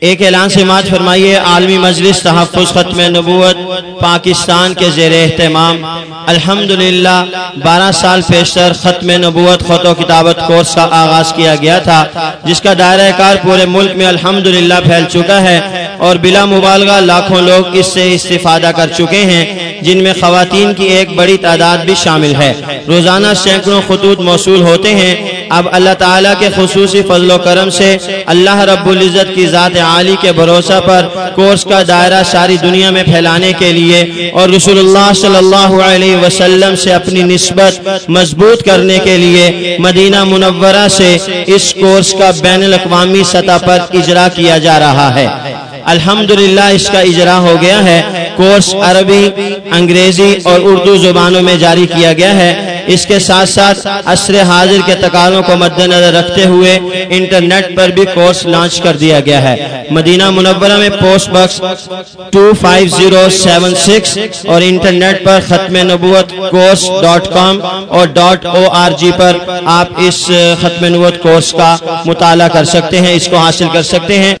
ایک اعلان سماج فرمائیے، عالمی مجلس تحفظ ختم نبوت، پاکستان کے زیر اہتمام۔ الحمدللہ، بارہ سال پیشتر ختم نبوت خط و کتابت کورس کا آغاز کیا گیا تھا، جس کا دائرہ کار پورے ملک میں الحمدللہ پھیل چکا ہے۔ اور بلا مبالغہ لاکھوں لوگ اس سے استفادہ کر چکے ہیں، جن میں خواتین کی ایک بڑی تعداد بھی شامل ہے۔ روزانہ سینکڑوں خطوط موصول ہوتے ہیں۔ اب اللہ تعالیٰ کے خصوصی فضل و کرم سے اللہ رب العزت کی ذات عالی کے بھروسہ پر کورس کا دائرہ ساری دنیا میں پھیلانے کے لیے اور رسول اللہ صلی اللہ علیہ وسلم سے اپنی نسبت مضبوط کرنے کے لیے مدینہ منورہ سے اس کورس کا بین الاقوامی سطح پر اجرا کیا جا رہا ہے۔ الحمدللہ اس کا اجرا ہو گیا ہے۔ کورس عربی، انگریزی اور اردو زبانوں میں جاری کیا گیا ہے۔ اس کے ساتھ ساتھ عصر حاضر کے تقاضوں کو مد نظر رکھتے ہوئے انٹرنیٹ پر بھی کورس لانچ کر دیا گیا ہے۔ مدینہ منورہ میں پوسٹ بکس 25076 اور انٹرنیٹ پر ختم نبوت کورس ڈاٹ کام اور ڈاٹ او آر جی پر آپ اس ختم نبوت کورس کا مطالعہ کر سکتے ہیں، اس کو حاصل کر سکتے ہیں۔